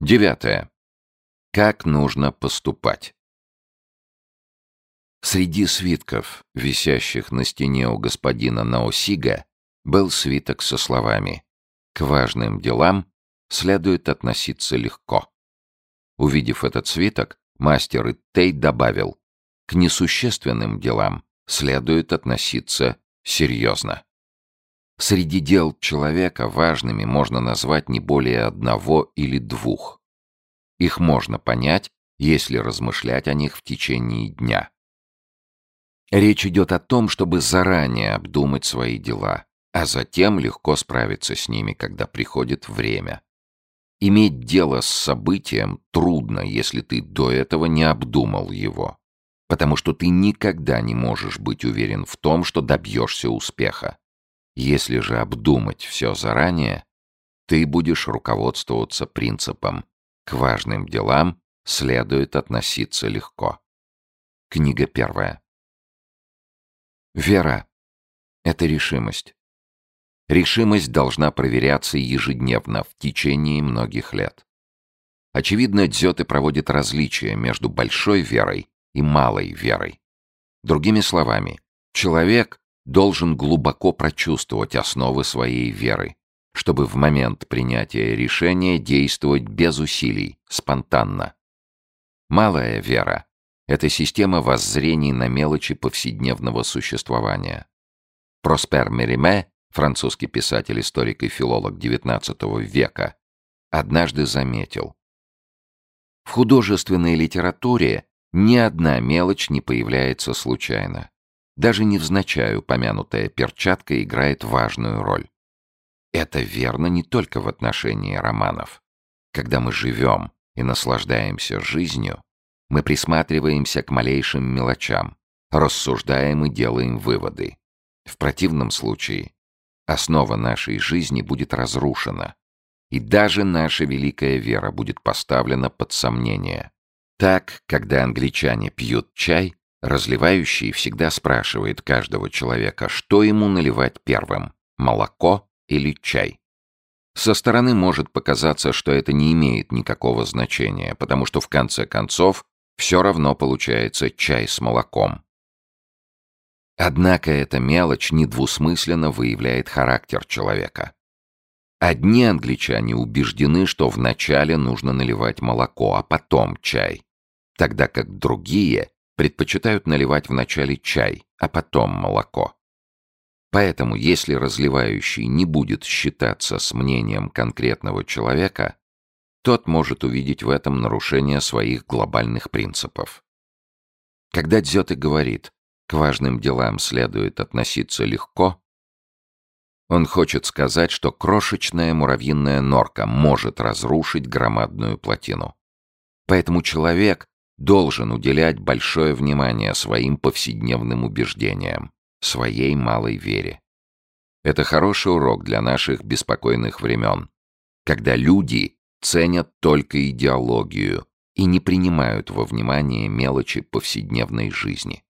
Девятое. Как нужно поступать? Среди свитков, висящих на стене у господина Наосига, был свиток со словами «К важным делам следует относиться легко». Увидев этот свиток, мастер Иттей добавил «К несущественным делам следует относиться серьезно». Среди дел человека важными можно назвать не более одного или двух. Их можно понять, если размышлять о них в течение дня. Речь идет о том, чтобы заранее обдумать свои дела, а затем легко справиться с ними, когда приходит время. Иметь дело с событием трудно, если ты до этого не обдумал его, потому что ты никогда не можешь быть уверен в том, что добьешься успеха. Если же обдумать все заранее, ты будешь руководствоваться принципом «к важным делам следует относиться легко». Книга первая. Вера — это решимость. Решимость должна проверяться ежедневно в течение многих лет. Очевидно, дзёты проводит различия между большой верой и малой верой. Другими словами, человек должен глубоко прочувствовать основы своей веры, чтобы в момент принятия решения действовать без усилий, спонтанно. Малая вера — это система воззрений на мелочи повседневного существования. Проспер Мериме, французский писатель, историк и филолог XIX века, однажды заметил. В художественной литературе ни одна мелочь не появляется случайно. Даже невзначай упомянутая перчатка играет важную роль. Это верно не только в отношении романов. Когда мы живем и наслаждаемся жизнью, мы присматриваемся к малейшим мелочам, рассуждаем и делаем выводы. В противном случае основа нашей жизни будет разрушена, и даже наша великая вера будет поставлена под сомнение. Так, когда англичане пьют чай, Разливающий всегда спрашивает каждого человека, что ему наливать первым – молоко или чай. Со стороны может показаться, что это не имеет никакого значения, потому что в конце концов все равно получается чай с молоком. Однако эта мелочь недвусмысленно выявляет характер человека. Одни англичане убеждены, что вначале нужно наливать молоко, а потом чай, тогда как другие предпочитают наливать вначале чай, а потом молоко. Поэтому, если разливающий не будет считаться с мнением конкретного человека, тот может увидеть в этом нарушение своих глобальных принципов. Когда Дзёте говорит «к важным делам следует относиться легко», он хочет сказать, что крошечная муравьиная норка может разрушить громадную плотину. Поэтому человек должен уделять большое внимание своим повседневным убеждениям, своей малой вере. Это хороший урок для наших беспокойных времен, когда люди ценят только идеологию и не принимают во внимание мелочи повседневной жизни.